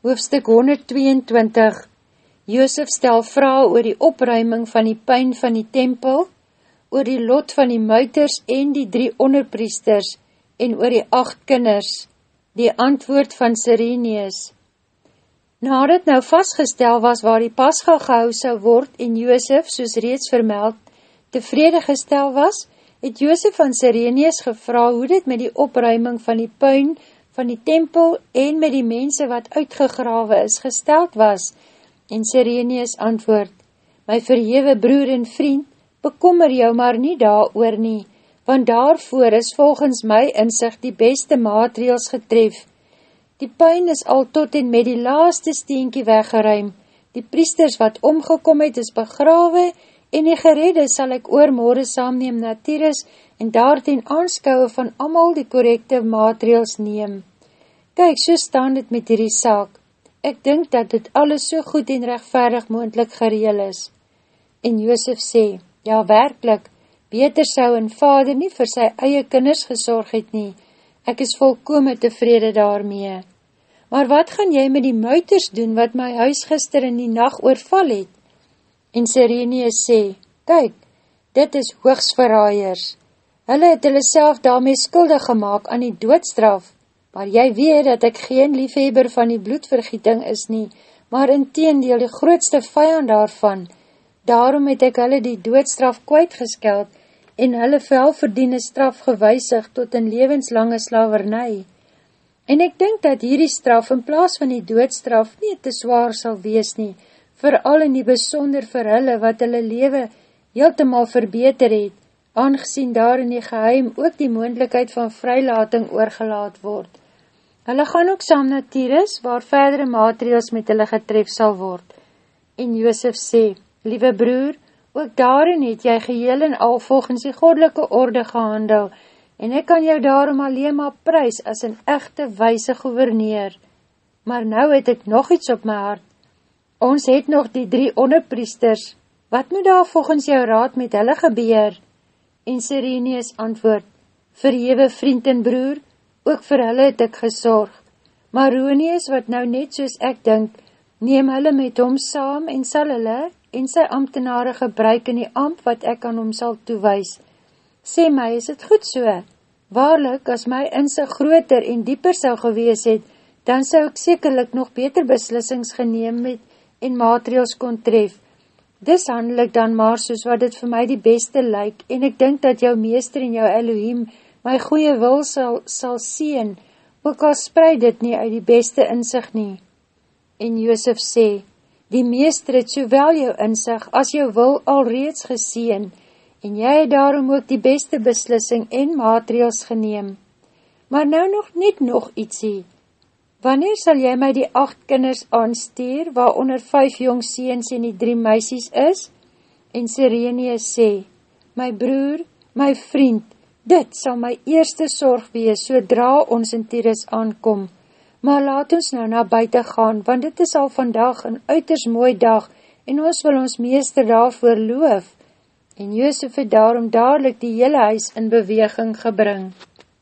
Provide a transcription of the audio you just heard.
Hoofstuk 122 Joosef stel vraag oor die opruiming van die pijn van die tempel, oor die lot van die muiters en die drie onderpriesters en oor die acht kinders, die antwoord van Sireneus. Nadat nou vastgestel was waar die pasga gehou sou word en Joosef, soos reeds vermeld, tevrede gestel was, het Joosef van Sireneus gevra hoe dit met die opruiming van die puin van die tempel en met die mense wat uitgegrawe is gesteld was, en Sireneus antwoord, My verhewe broer en vriend, bekommer jou maar nie daar oor nie, want daarvoor is volgens my inzicht die beste maatregels getref. Die puin is al tot en met die laaste steenkie weggeruim, die priesters wat omgekom het is begrawe, en die geredde sal ek oormore saamneem na Tyrus en daarteen aanskouwe van amal die korrekte maatregels neem. Kyk, so staan dit met hierdie saak. Ek dink dat dit alles so goed en rechtvaardig moendlik gereel is. En Joosef sê, ja werkelijk, beter sou een vader nie vir sy eie kinders gesorg het nie. Ek is volkome tevrede daarmee. Maar wat gaan jy met die muiters doen wat my huis gister in die nacht oorval het? En Sireneus sê, kyk, dit is hoogsverraaiers. Hulle het hulle self daarmee skuldig gemaakt aan die doodstraf, maar jy weet dat ek geen liefheber van die bloedvergieting is nie, maar in teendeel die grootste vijand daarvan. Daarom het ek hulle die doodstraf kwijtgeskeld en hulle velverdiende straf gewysig tot een levenslange slavernij. En ek denk dat hierdie straf in plaas van die doodstraf nie te zwaar sal wees nie, vooral in die besonder vir hulle wat hulle lewe heeltemaal verbeter het, aangezien daar in die geheim ook die moendlikheid van vrylating oorgelaat word. Hulle gaan ook saam na Tyrus, waar verdere maatregels met hulle getref sal word. En Joosef sê, Liewe broer, ook daarin het jy geheel en al volgens die godelike orde gehandel, en ek kan jou daarom alleen maar prijs as een echte wijse gouverneur. Maar nou het ek nog iets op my hart. Ons het nog die drie onderpriesters, wat moet daar volgens jou raad met hulle gebeur? En Sireneus antwoord, Verhewe vriend en broer, ook vir hulle het ek gesorg. Maar Ronius, wat nou net soos ek dink, neem hulle met hom saam en sal hulle en sy ambtenare gebruik in die amp wat ek aan hom sal toewys. Sê my, is het goed so? Waarlik, as my inse groter en dieper sal gewees het, dan sal ek sekerlik nog beter beslissings geneem met en maatregels kon tref. Dis handel ek dan maar soos wat dit vir my die beste lyk en ek dink dat jou meester en jou Elohim my goeie wil sal, sal sien, ook al spreid dit nie uit die beste inzicht nie. En Joosef sê, die meester het sowel jou inzicht as jou wil al reeds geseen, en jy het daarom ook die beste beslissing en maatregels geneem. Maar nou nog net nog ietsie. Wanneer sal jy my die acht kinders aansteer, waaronder vijf jong seens en die drie meisies is? En Sirene sê, my broer, my vriend, Dit sal my eerste sorg wees, sodra ons in Tyrus aankom. Maar laat ons nou na buiten gaan, want dit is al vandag een uiters mooi dag, en ons wil ons meester daarvoor loof. En Joosef het daarom dadelijk die hele huis in beweging gebring.